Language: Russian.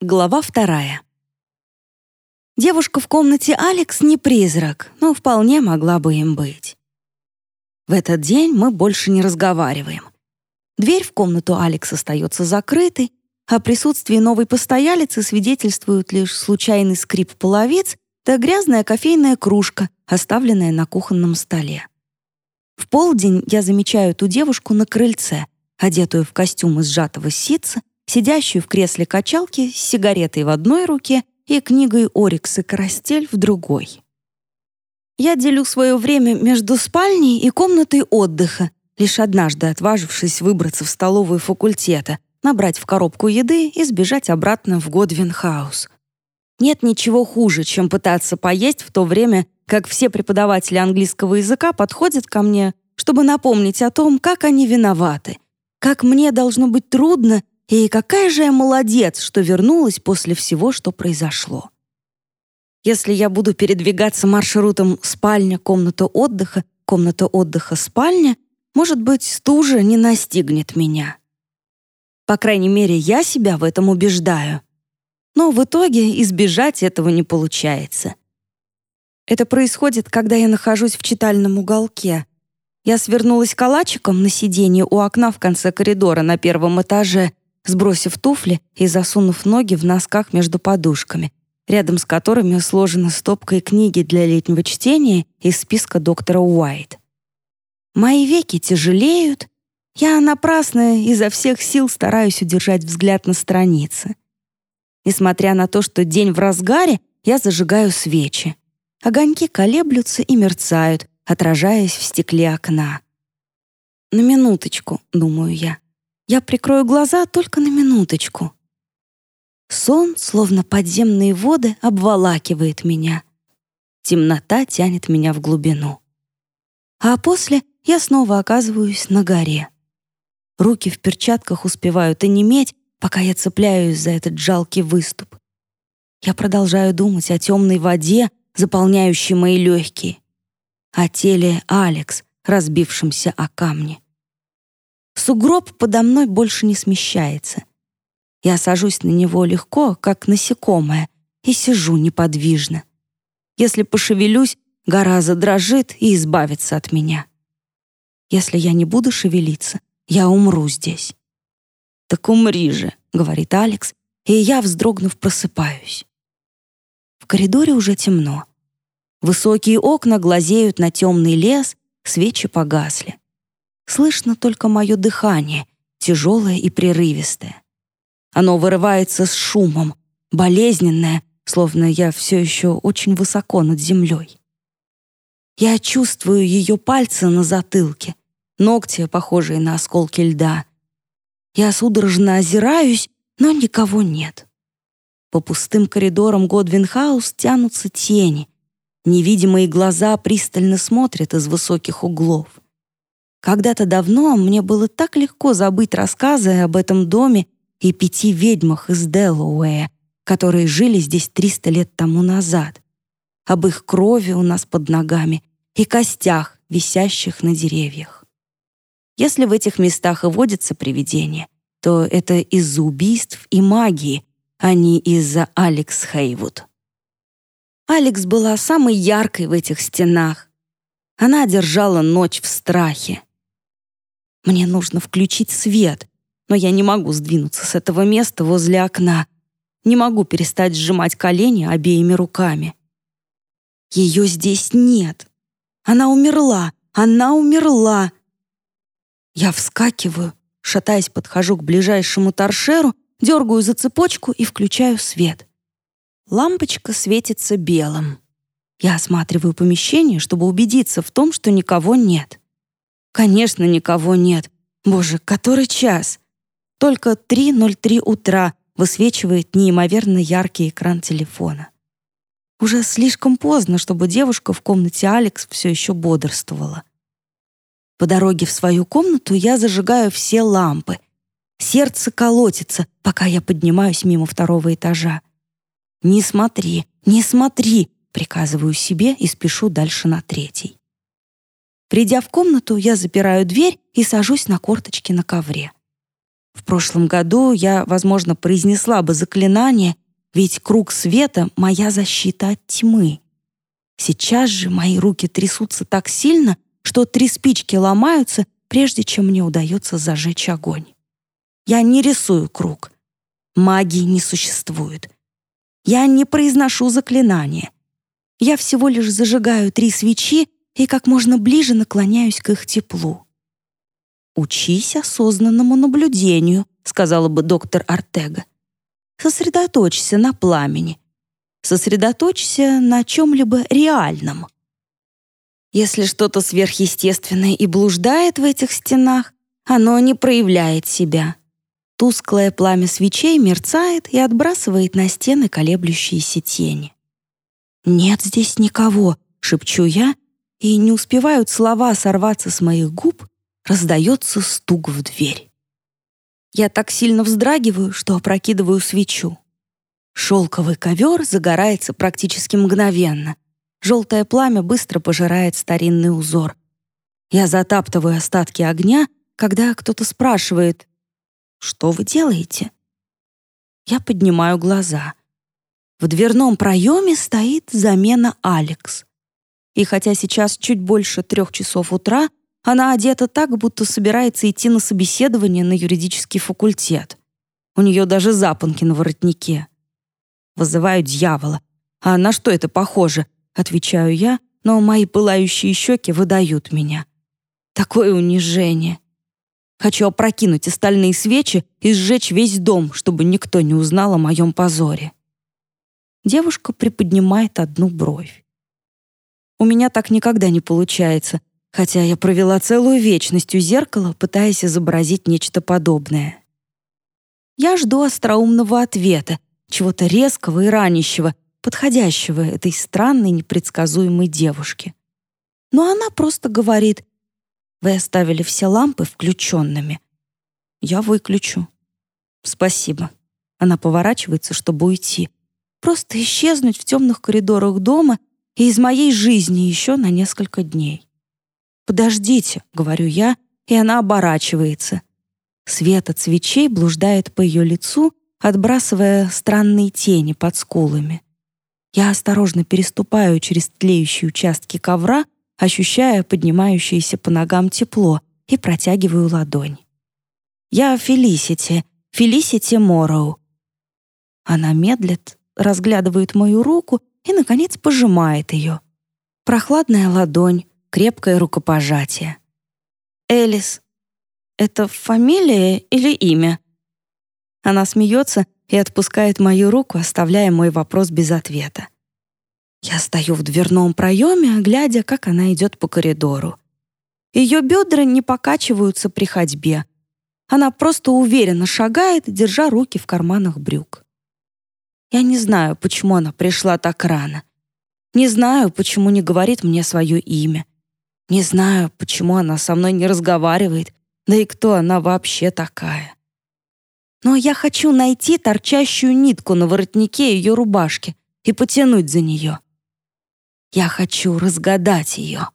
Глава вторая. Девушка в комнате Алекс не призрак, но вполне могла бы им быть. В этот день мы больше не разговариваем. Дверь в комнату Алекс остается закрытой, о присутствии новой постоялицы свидетельствуют лишь случайный скрип половиц да грязная кофейная кружка, оставленная на кухонном столе. В полдень я замечаю эту девушку на крыльце, одетую в костюм из жатого ситца сидящую в кресле качалки с сигаретой в одной руке и книгой «Орикс и Коростель» в другой. Я делю свое время между спальней и комнатой отдыха, лишь однажды отважившись выбраться в столовую факультета, набрать в коробку еды и сбежать обратно в Годвин-хаус. Нет ничего хуже, чем пытаться поесть в то время, как все преподаватели английского языка подходят ко мне, чтобы напомнить о том, как они виноваты, как мне должно быть трудно и какая же я молодец, что вернулась после всего, что произошло. Если я буду передвигаться маршрутом спальня, комната отдыха, комната отдыха, спальня, может быть, стужа не настигнет меня. По крайней мере, я себя в этом убеждаю. Но в итоге избежать этого не получается. Это происходит, когда я нахожусь в читальном уголке. Я свернулась калачиком на сиденье у окна в конце коридора на первом этаже сбросив туфли и засунув ноги в носках между подушками, рядом с которыми сложена стопка книги для летнего чтения из списка доктора Уайт. Мои веки тяжелеют, я напрасно изо всех сил стараюсь удержать взгляд на странице. Несмотря на то, что день в разгаре, я зажигаю свечи. Огоньки колеблются и мерцают, отражаясь в стекле окна. «На минуточку», — думаю я. Я прикрою глаза только на минуточку. Сон, словно подземные воды, обволакивает меня. Темнота тянет меня в глубину. А после я снова оказываюсь на горе. Руки в перчатках успевают онеметь, пока я цепляюсь за этот жалкий выступ. Я продолжаю думать о темной воде, заполняющей мои легкие, о теле Алекс, разбившемся о камни. Сугроб подо мной больше не смещается. Я сажусь на него легко, как насекомое, и сижу неподвижно. Если пошевелюсь, гора задрожит и избавится от меня. Если я не буду шевелиться, я умру здесь. «Так умри же», — говорит Алекс, и я, вздрогнув, просыпаюсь. В коридоре уже темно. Высокие окна глазеют на темный лес, свечи погасли. Слышно только мое дыхание, тяжелое и прерывистое. Оно вырывается с шумом, болезненное, словно я все еще очень высоко над землей. Я чувствую ее пальцы на затылке, ногти, похожие на осколки льда. Я судорожно озираюсь, но никого нет. По пустым коридорам Годвинхаус тянутся тени. Невидимые глаза пристально смотрят из высоких углов. Когда-то давно мне было так легко забыть рассказы об этом доме и пяти ведьмах из Делауэя, которые жили здесь 300 лет тому назад, об их крови у нас под ногами и костях, висящих на деревьях. Если в этих местах и водятся привидения, то это из-за убийств и магии, а не из-за Алекс Хейвуд. Алекс была самой яркой в этих стенах. Она держала ночь в страхе. Мне нужно включить свет, но я не могу сдвинуться с этого места возле окна. Не могу перестать сжимать колени обеими руками. Ее здесь нет. Она умерла. Она умерла. Я вскакиваю, шатаясь, подхожу к ближайшему торшеру, дергаю за цепочку и включаю свет. Лампочка светится белым. Я осматриваю помещение, чтобы убедиться в том, что никого нет. Конечно, никого нет. Боже, который час? Только 3.03 утра высвечивает неимоверно яркий экран телефона. Уже слишком поздно, чтобы девушка в комнате Алекс все еще бодрствовала. По дороге в свою комнату я зажигаю все лампы. Сердце колотится, пока я поднимаюсь мимо второго этажа. «Не смотри, не смотри!» — приказываю себе и спешу дальше на третий. Придя в комнату, я запираю дверь и сажусь на корточки на ковре. В прошлом году я, возможно, произнесла бы заклинание, ведь круг света — моя защита от тьмы. Сейчас же мои руки трясутся так сильно, что три спички ломаются, прежде чем мне удается зажечь огонь. Я не рисую круг. Магии не существует. Я не произношу заклинания. Я всего лишь зажигаю три свечи и как можно ближе наклоняюсь к их теплу. «Учись осознанному наблюдению», — сказала бы доктор Артега. «Сосредоточься на пламени. Сосредоточься на чем-либо реальном». Если что-то сверхъестественное и блуждает в этих стенах, оно не проявляет себя. Тусклое пламя свечей мерцает и отбрасывает на стены колеблющиеся тени. «Нет здесь никого», — шепчу я, и не успевают слова сорваться с моих губ, раздается стук в дверь. Я так сильно вздрагиваю, что опрокидываю свечу. Шелковый ковер загорается практически мгновенно. Желтое пламя быстро пожирает старинный узор. Я затаптываю остатки огня, когда кто-то спрашивает, «Что вы делаете?» Я поднимаю глаза. В дверном проеме стоит замена Алекс. И хотя сейчас чуть больше трех часов утра, она одета так, будто собирается идти на собеседование на юридический факультет. У нее даже запонки на воротнике. Вызываю дьявола. А на что это похоже? Отвечаю я, но мои пылающие щеки выдают меня. Такое унижение. Хочу опрокинуть остальные свечи и сжечь весь дом, чтобы никто не узнал о моем позоре. Девушка приподнимает одну бровь. У меня так никогда не получается, хотя я провела целую вечность у зеркала, пытаясь изобразить нечто подобное. Я жду остроумного ответа, чего-то резкого и ранящего, подходящего этой странной непредсказуемой девушке. Но она просто говорит, «Вы оставили все лампы включенными». «Я выключу». «Спасибо». Она поворачивается, чтобы уйти. Просто исчезнуть в темных коридорах дома и из моей жизни еще на несколько дней. «Подождите», — говорю я, и она оборачивается. Свет от свечей блуждает по ее лицу, отбрасывая странные тени под скулами. Я осторожно переступаю через тлеющие участки ковра, ощущая поднимающееся по ногам тепло, и протягиваю ладонь. «Я Фелисити, Фелисити Морроу». Она медлит, разглядывает мою руку и, наконец, пожимает ее. Прохладная ладонь, крепкое рукопожатие. «Элис, это фамилия или имя?» Она смеется и отпускает мою руку, оставляя мой вопрос без ответа. Я стою в дверном проеме, глядя, как она идет по коридору. Ее бедра не покачиваются при ходьбе. Она просто уверенно шагает, держа руки в карманах брюк. Я не знаю, почему она пришла так рано. Не знаю, почему не говорит мне свое имя. Не знаю, почему она со мной не разговаривает, да и кто она вообще такая. Но я хочу найти торчащую нитку на воротнике ее рубашки и потянуть за нее. Я хочу разгадать ее.